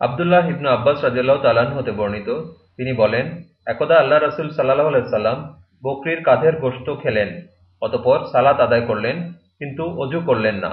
আবদুল্লাহ ইবনু আব্বাস রাজিয়াল্লাহ তালান হতে বর্ণিত। তিনি বলেন, একদা আল্লাহ রসুল সাল্লাহ সাল্লাম বকরির কাঁধের গোস্ত খেলেন, অতপর সালাত আদায় করলেন, কিন্তু অজু করলেন না।